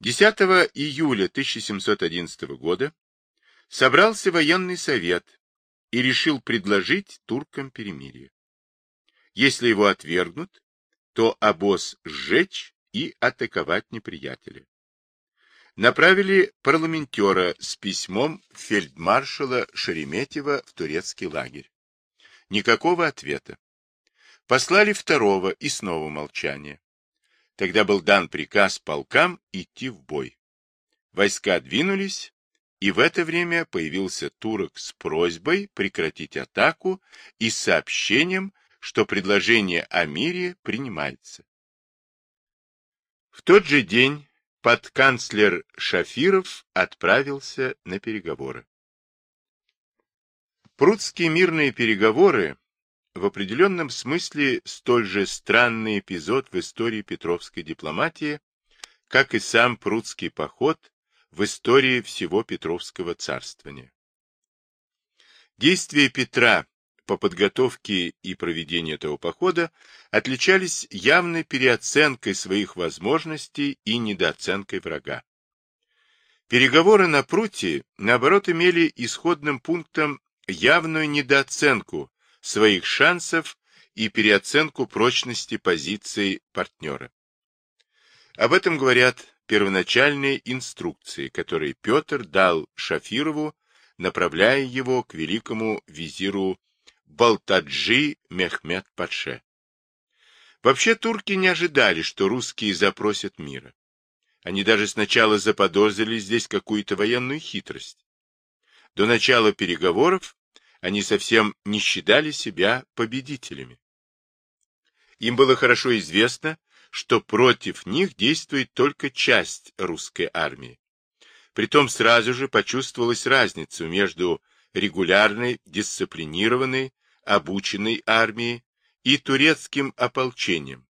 10 июля 1711 года собрался военный совет и решил предложить туркам перемирие. Если его отвергнут, то обоз сжечь и атаковать неприятеля. Направили парламентера с письмом фельдмаршала Шереметьева в турецкий лагерь. Никакого ответа. Послали второго и снова молчание. Тогда был дан приказ полкам идти в бой. Войска двинулись, и в это время появился турок с просьбой прекратить атаку и сообщением, что предложение о мире принимается. В тот же день подканцлер Шафиров отправился на переговоры. Прудские мирные переговоры в определенном смысле столь же странный эпизод в истории петровской дипломатии, как и сам прудский поход в истории всего Петровского царствования. Действия Петра по подготовке и проведению этого похода отличались явной переоценкой своих возможностей и недооценкой врага. Переговоры на Пруте, наоборот, имели исходным пунктом явную недооценку своих шансов и переоценку прочности позиции партнера. Об этом говорят первоначальные инструкции, которые Петр дал Шафирову, направляя его к великому визиру Балтаджи Мехмед Патше. Вообще турки не ожидали, что русские запросят мира. Они даже сначала заподозрили здесь какую-то военную хитрость. До начала переговоров они совсем не считали себя победителями. Им было хорошо известно, что против них действует только часть русской армии. Притом сразу же почувствовалась разница между регулярной, дисциплинированной, обученной армией и турецким ополчением,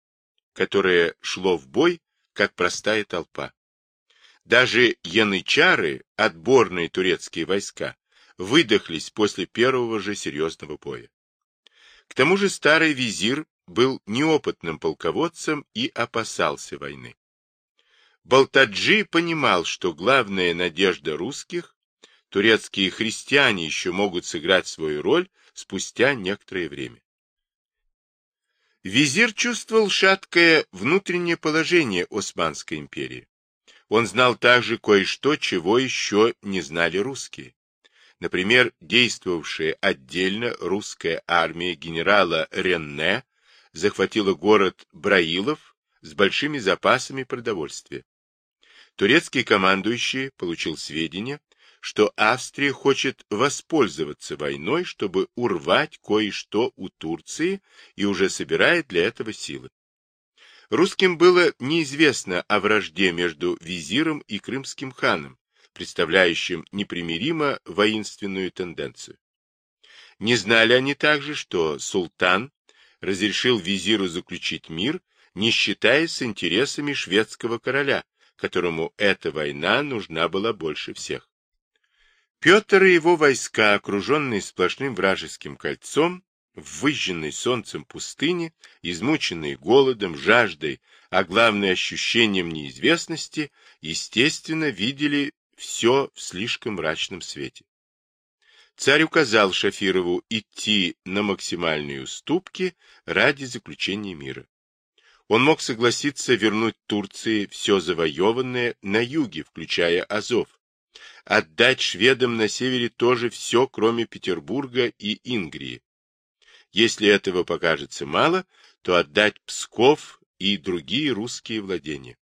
которое шло в бой, как простая толпа. Даже янычары, отборные турецкие войска, выдохлись после первого же серьезного боя. К тому же старый визирь был неопытным полководцем и опасался войны. Балтаджи понимал, что главная надежда русских, турецкие христиане еще могут сыграть свою роль спустя некоторое время. Визир чувствовал шаткое внутреннее положение Османской империи. Он знал также кое-что, чего еще не знали русские. Например, действовавшая отдельно русская армия генерала Ренне захватила город Браилов с большими запасами продовольствия. Турецкий командующий получил сведения, что Австрия хочет воспользоваться войной, чтобы урвать кое-что у Турции и уже собирает для этого силы. Русским было неизвестно о вражде между визиром и крымским ханом, представляющим непримиримо воинственную тенденцию. Не знали они также, что султан разрешил визиру заключить мир, не считаясь с интересами шведского короля, которому эта война нужна была больше всех. Петр и его войска, окруженные сплошным вражеским кольцом, в выжженной солнцем пустыне, измученные голодом, жаждой, а главное ощущением неизвестности, естественно, видели все в слишком мрачном свете. Царь указал Шафирову идти на максимальные уступки ради заключения мира. Он мог согласиться вернуть Турции все завоеванное на юге, включая Азов, отдать шведам на севере тоже все, кроме Петербурга и Ингрии. Если этого покажется мало, то отдать Псков и другие русские владения.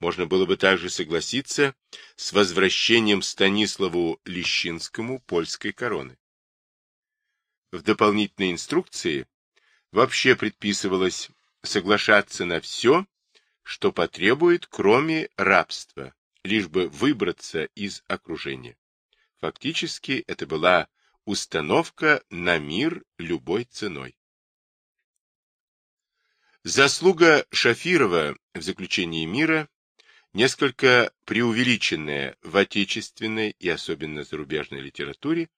Можно было бы также согласиться с возвращением Станиславу Лещинскому польской короны. В дополнительной инструкции вообще предписывалось соглашаться на все, что потребует, кроме рабства, лишь бы выбраться из окружения. Фактически это была установка на мир любой ценой. Заслуга Шафирова в заключении мира несколько преувеличенная в отечественной и особенно зарубежной литературе,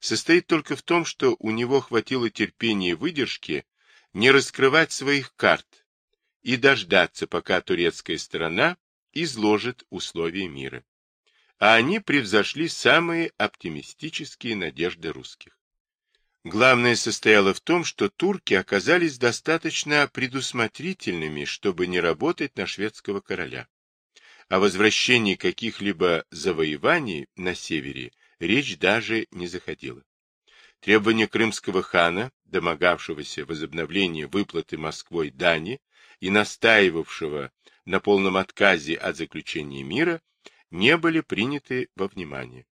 состоит только в том, что у него хватило терпения и выдержки не раскрывать своих карт и дождаться, пока турецкая сторона изложит условия мира. А они превзошли самые оптимистические надежды русских. Главное состояло в том, что турки оказались достаточно предусмотрительными, чтобы не работать на шведского короля. О возвращении каких-либо завоеваний на севере речь даже не заходила. Требования крымского хана, домогавшегося возобновления выплаты Москвой дани и настаивавшего на полном отказе от заключения мира, не были приняты во внимание.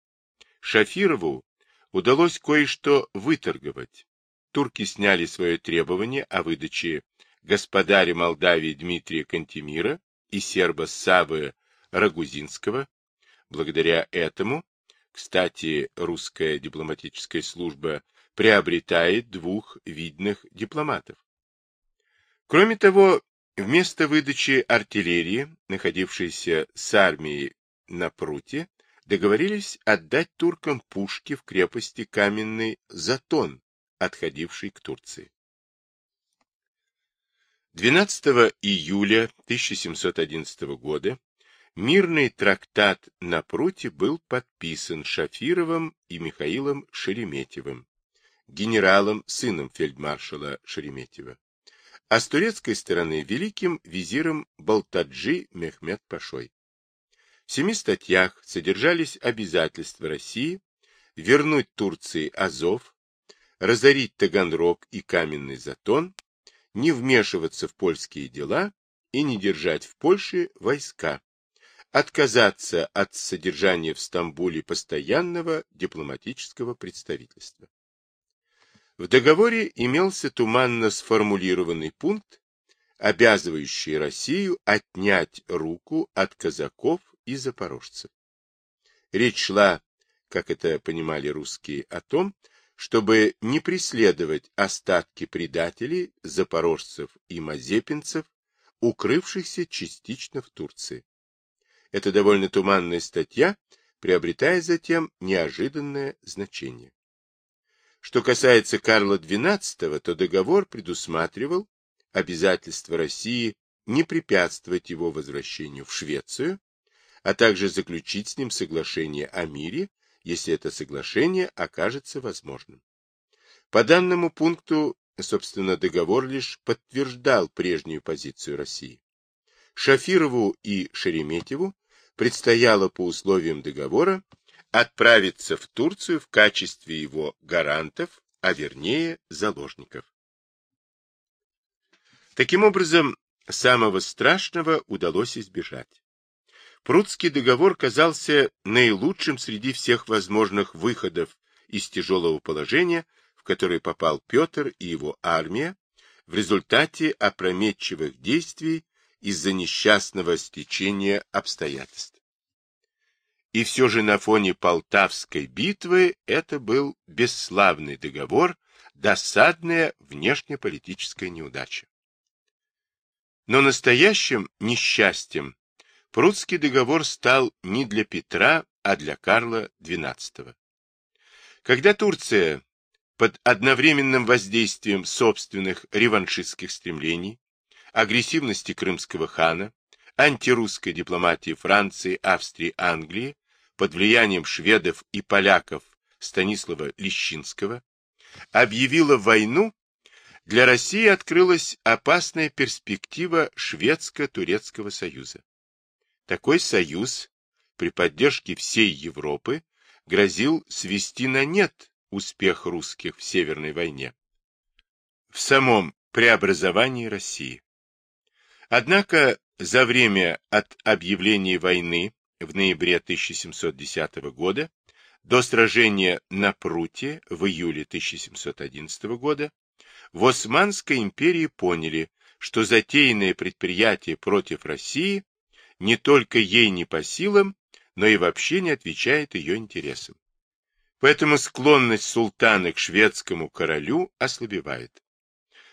Шафирову удалось кое-что выторговать. Турки сняли свое требование о выдаче господаря Молдавии Дмитрия Кантемира и серба Савы Рагузинского. Благодаря этому, кстати, русская дипломатическая служба приобретает двух видных дипломатов. Кроме того, вместо выдачи артиллерии, находившейся с армией на пруте, договорились отдать туркам пушки в крепости Каменный Затон, отходивший к Турции. 12 июля 1711 года мирный трактат на пруте был подписан Шафировым и Михаилом Шереметьевым, генералом, сыном фельдмаршала Шереметьева, а с турецкой стороны великим визиром Балтаджи Мехмед Пашой. В семи статьях содержались обязательства России вернуть Турции Азов, разорить Таганрог и Каменный Затон, не вмешиваться в польские дела и не держать в Польше войска, отказаться от содержания в Стамбуле постоянного дипломатического представительства. В договоре имелся туманно сформулированный пункт, обязывающий Россию отнять руку от казаков и запорожцев. Речь шла, как это понимали русские, о том, чтобы не преследовать остатки предателей, запорожцев и мазепинцев, укрывшихся частично в Турции. Эта довольно туманная статья приобретает затем неожиданное значение. Что касается Карла XII, то договор предусматривал обязательство России не препятствовать его возвращению в Швецию, а также заключить с ним соглашение о мире, если это соглашение окажется возможным. По данному пункту, собственно, договор лишь подтверждал прежнюю позицию России. Шафирову и Шереметьеву предстояло по условиям договора отправиться в Турцию в качестве его гарантов, а вернее заложников. Таким образом, самого страшного удалось избежать. Прудский договор казался наилучшим среди всех возможных выходов из тяжелого положения, в которое попал Петр и его армия в результате опрометчивых действий из-за несчастного стечения обстоятельств. И все же на фоне Полтавской битвы это был бесславный договор, досадная внешнеполитическая неудача. Но настоящим несчастьем Прудский договор стал не для Петра, а для Карла XII. Когда Турция под одновременным воздействием собственных реваншистских стремлений, агрессивности крымского хана, антирусской дипломатии Франции, Австрии, Англии, под влиянием шведов и поляков Станислава Лещинского, объявила войну, для России открылась опасная перспектива Шведско-Турецкого союза. Такой союз при поддержке всей Европы грозил свести на нет успех русских в Северной войне, в самом преобразовании России. Однако за время от объявления войны в ноябре 1710 года до сражения на Пруте в июле 1711 года в Османской империи поняли, что затеянное предприятие против России не только ей не по силам, но и вообще не отвечает ее интересам. Поэтому склонность султана к шведскому королю ослабевает.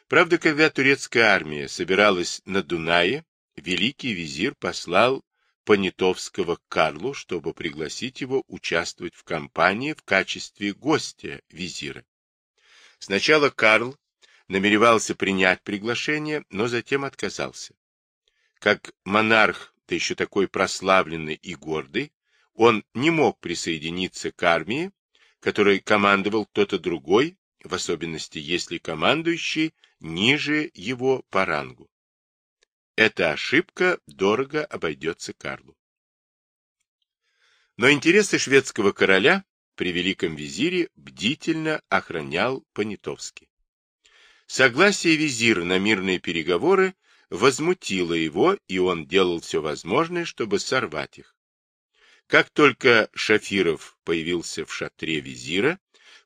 Правда, когда турецкая армия собиралась на Дунае, великий визирь послал Понятовского к Карлу, чтобы пригласить его участвовать в кампании в качестве гостя визира. Сначала Карл намеревался принять приглашение, но затем отказался. Как монарх да еще такой прославленный и гордый, он не мог присоединиться к армии, которой командовал кто-то другой, в особенности если командующий ниже его по рангу. Эта ошибка дорого обойдется Карлу. Но интересы шведского короля при великом визире бдительно охранял Понятовский. Согласие визира на мирные переговоры возмутило его, и он делал все возможное, чтобы сорвать их. Как только Шафиров появился в шатре визира,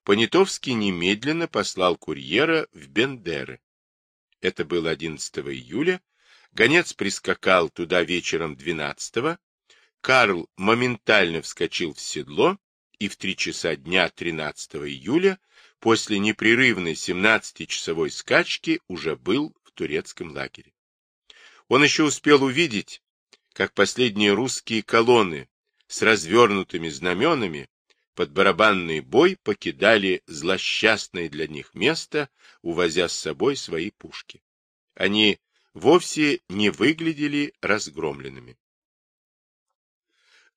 Понятовский немедленно послал курьера в Бендеры. Это было 11 июля. Гонец прискакал туда вечером 12 Карл моментально вскочил в седло и в три часа дня 13 июля после непрерывной 17-часовой скачки уже был в турецком лагере. Он еще успел увидеть, как последние русские колонны с развернутыми знаменами под барабанный бой покидали злосчастное для них место, увозя с собой свои пушки. Они вовсе не выглядели разгромленными.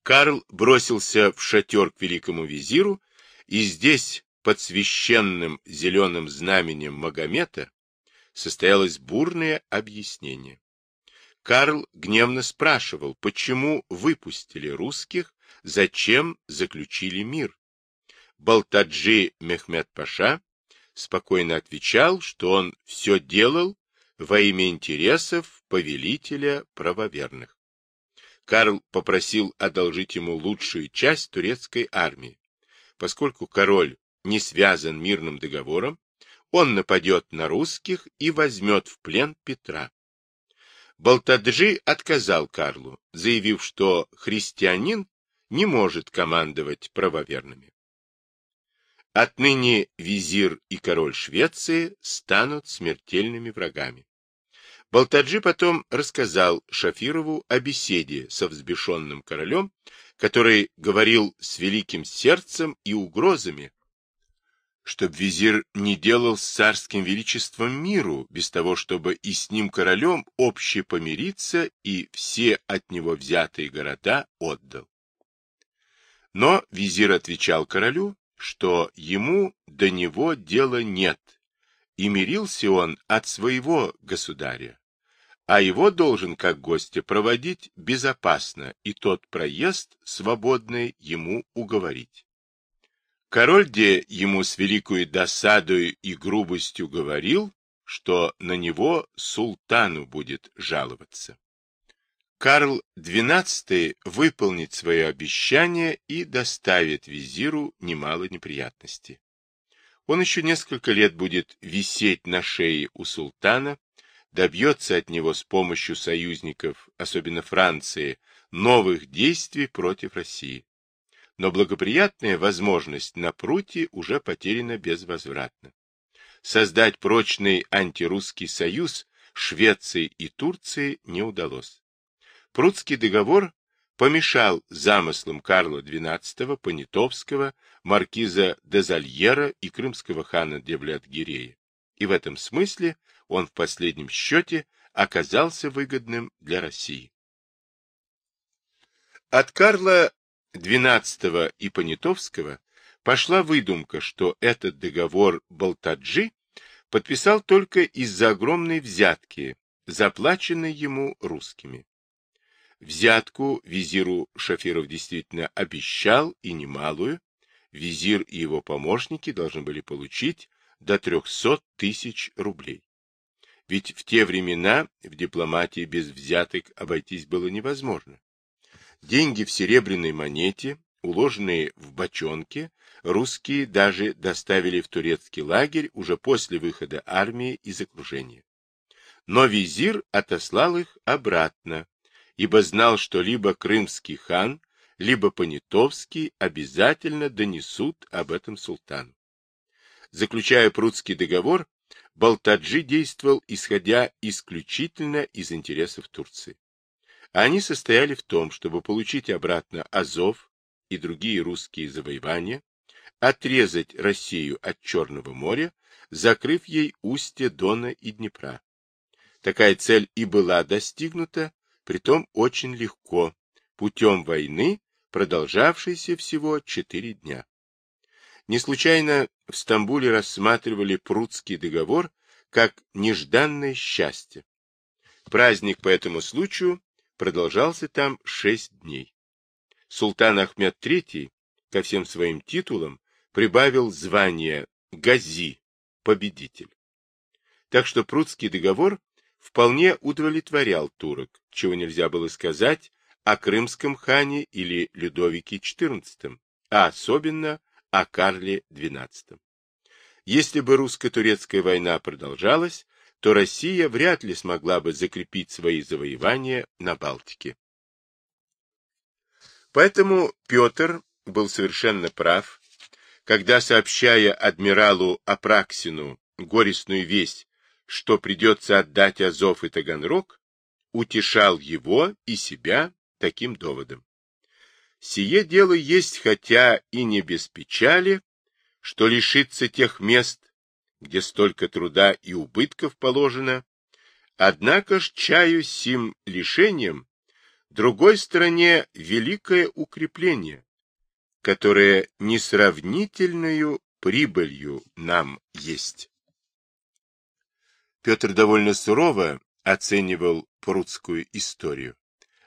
Карл бросился в шатер к великому визиру, и здесь, под священным зеленым знаменем Магомета, состоялось бурное объяснение. Карл гневно спрашивал, почему выпустили русских, зачем заключили мир. Балтаджи Мехмед Паша спокойно отвечал, что он все делал во имя интересов повелителя правоверных. Карл попросил одолжить ему лучшую часть турецкой армии. Поскольку король не связан мирным договором, он нападет на русских и возьмет в плен Петра. Балтаджи отказал Карлу, заявив, что христианин не может командовать правоверными. Отныне визир и король Швеции станут смертельными врагами. Балтаджи потом рассказал Шафирову о беседе со взбешенным королем, который говорил с великим сердцем и угрозами, чтобы визир не делал с царским величеством миру, без того, чтобы и с ним королем обще помириться и все от него взятые города отдал. Но визир отвечал королю, что ему до него дела нет, и мирился он от своего государя, а его должен, как гостя, проводить безопасно, и тот проезд свободный ему уговорить. Король де ему с великой досадою и грубостью говорил, что на него султану будет жаловаться. Карл XII выполнит свое обещание и доставит визиру немало неприятностей. Он еще несколько лет будет висеть на шее у султана, добьется от него с помощью союзников, особенно Франции, новых действий против России но благоприятная возможность на пруте уже потеряна безвозвратно. Создать прочный антирусский союз Швеции и Турции не удалось. Прудский договор помешал замыслам Карла XII, Понятовского, маркиза Дезальера и крымского хана Девлет-Гирея, и в этом смысле он в последнем счете оказался выгодным для России. От Карла XII и Понятовского пошла выдумка, что этот договор Балтаджи подписал только из-за огромной взятки, заплаченной ему русскими. Взятку визиру Шафиров действительно обещал и немалую. Визир и его помощники должны были получить до 300 тысяч рублей. Ведь в те времена в дипломатии без взяток обойтись было невозможно. Деньги в серебряной монете, уложенные в бочонке, русские даже доставили в турецкий лагерь уже после выхода армии из окружения. Но визир отослал их обратно, ибо знал, что либо крымский хан, либо Понятовский обязательно донесут об этом султану. Заключая Прудский договор, Балтаджи действовал, исходя исключительно из интересов Турции. Они состояли в том, чтобы получить обратно Азов и другие русские завоевания, отрезать Россию от Черного моря, закрыв ей устье Дона и Днепра. Такая цель и была достигнута, притом очень легко, путем войны, продолжавшейся всего четыре дня. Не случайно в Стамбуле рассматривали Прудский договор как нежданное счастье. Праздник по этому случаю продолжался там шесть дней. Султан Ахмед III ко всем своим титулам прибавил звание Гази, победитель. Так что Прудский договор вполне удовлетворял турок, чего нельзя было сказать о крымском хане или Людовике XIV, а особенно о Карле XII. Если бы русско-турецкая война продолжалась, то Россия вряд ли смогла бы закрепить свои завоевания на Балтике. Поэтому Петр был совершенно прав, когда, сообщая адмиралу Апраксину горестную весть, что придется отдать Азов и Таганрог, утешал его и себя таким доводом. Сие дело есть, хотя и не без печали, что лишиться тех мест, где столько труда и убытков положено, однако ж чаю сим лишением, другой стороне великое укрепление, которое несравнительную прибылью нам есть. Петр довольно сурово оценивал прудскую историю,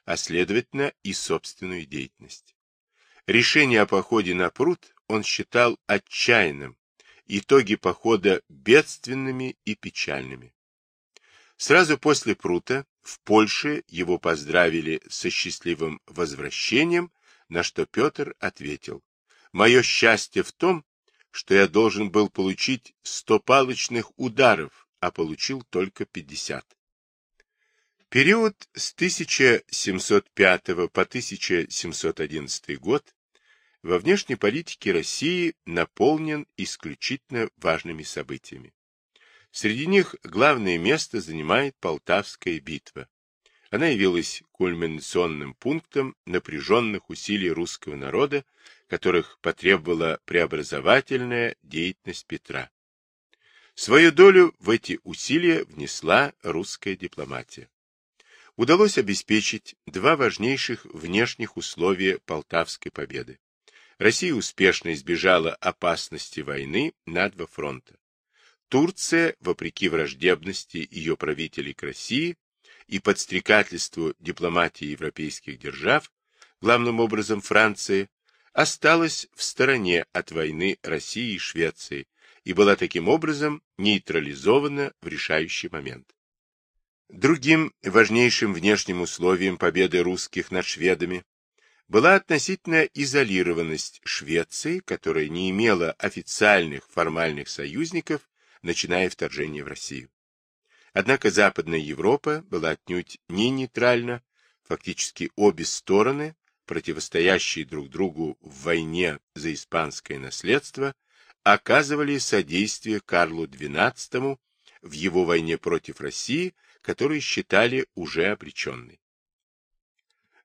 а следовательно и собственную деятельность. Решение о походе на пруд он считал отчаянным, итоги похода бедственными и печальными. Сразу после прута в Польше его поздравили со счастливым возвращением на что Петр ответил, «Мое счастье в том, что я должен был получить сто палочных ударов, а получил только пятьдесят». Период с 1705 по 1711 год во внешней политике России наполнен исключительно важными событиями. Среди них главное место занимает Полтавская битва, она явилась кульминационным пунктом напряженных усилий русского народа, которых потребовала преобразовательная деятельность Петра. Свою долю в эти усилия внесла русская дипломатия. Удалось обеспечить два важнейших внешних условия Полтавской победы. Россия успешно избежала опасности войны на два фронта. Турция, вопреки враждебности ее правителей к России, и подстрекательству дипломатии европейских держав, главным образом Франции, осталась в стороне от войны России и Швеции и была таким образом нейтрализована в решающий момент. Другим важнейшим внешним условием победы русских над шведами была относительная изолированность Швеции, которая не имела официальных формальных союзников, начиная вторжение в Россию. Однако Западная Европа была отнюдь не нейтральна, фактически обе стороны, противостоящие друг другу в войне за испанское наследство, оказывали содействие Карлу XII в его войне против России, которую считали уже обреченной.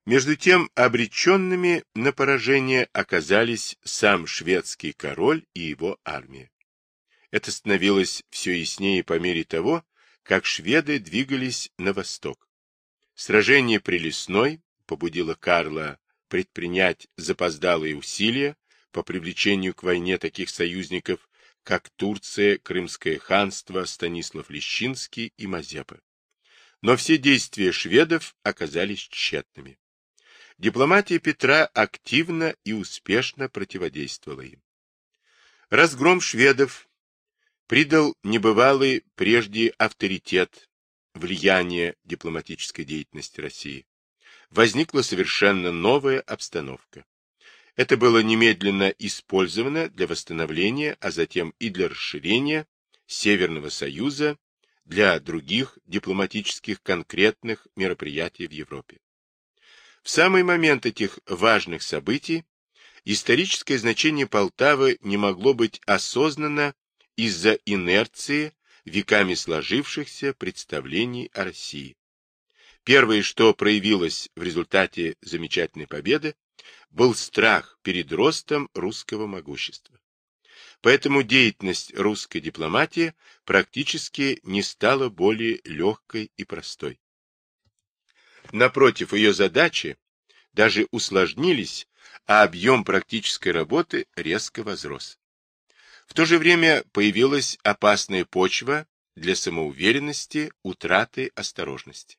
Между тем, обреченными на поражение оказались сам шведский король и его армия. Это становилось все яснее по мере того, как шведы двигались на восток. Сражение при Лесной побудило Карла предпринять запоздалые усилия по привлечению к войне таких союзников, как Турция, Крымское ханство, Станислав Лещинский и Мазепа. Но все действия шведов оказались тщетными. Дипломатия Петра активно и успешно противодействовала им. Разгром шведов придал небывалый прежде авторитет, влияние дипломатической деятельности России. Возникла совершенно новая обстановка. Это было немедленно использовано для восстановления, а затем и для расширения Северного Союза для других дипломатических конкретных мероприятий в Европе. В самый момент этих важных событий историческое значение Полтавы не могло быть осознанно из-за инерции веками сложившихся представлений о России. Первое, что проявилось в результате замечательной победы, был страх перед ростом русского могущества. Поэтому деятельность русской дипломатии практически не стала более легкой и простой. Напротив, ее задачи даже усложнились, а объем практической работы резко возрос. В то же время появилась опасная почва для самоуверенности, утраты осторожности.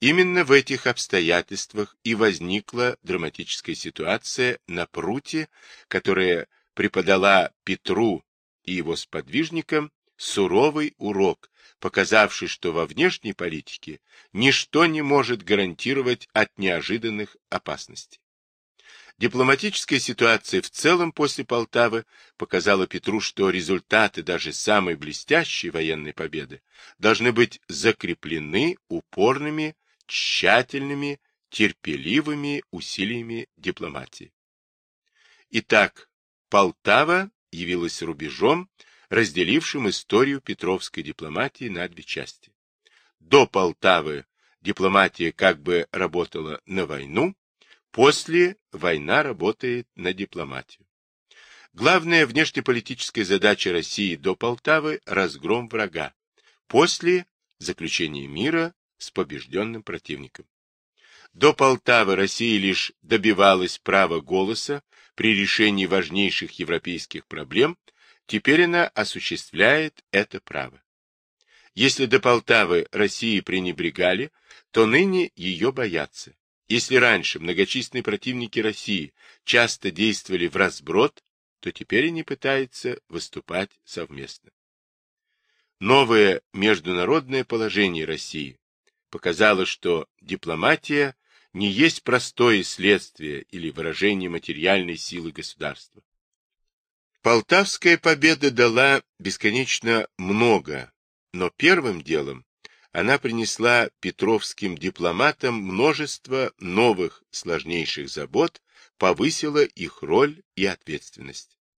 Именно в этих обстоятельствах и возникла драматическая ситуация на пруте, которая преподала Петру и его сподвижникам суровый урок, показавший, что во внешней политике ничто не может гарантировать от неожиданных опасностей. Дипломатическая ситуация в целом после Полтавы показала Петру, что результаты даже самой блестящей военной победы должны быть закреплены упорными, тщательными, терпеливыми усилиями дипломатии. Итак, Полтава явилась рубежом, разделившим историю петровской дипломатии на две части. До Полтавы дипломатия как бы работала на войну, После война работает на дипломатию. Главная внешнеполитическая задача России до Полтавы – разгром врага. После – заключение мира с побежденным противником. До Полтавы Россия лишь добивалась права голоса при решении важнейших европейских проблем, теперь она осуществляет это право. Если до Полтавы России пренебрегали, то ныне ее боятся. Если раньше многочисленные противники России часто действовали в разброд, то теперь они пытаются выступать совместно. Новое международное положение России показало, что дипломатия не есть простое следствие или выражение материальной силы государства. Полтавская победа дала бесконечно много, но первым делом она принесла петровским дипломатам множество новых сложнейших забот, повысила их роль и ответственность.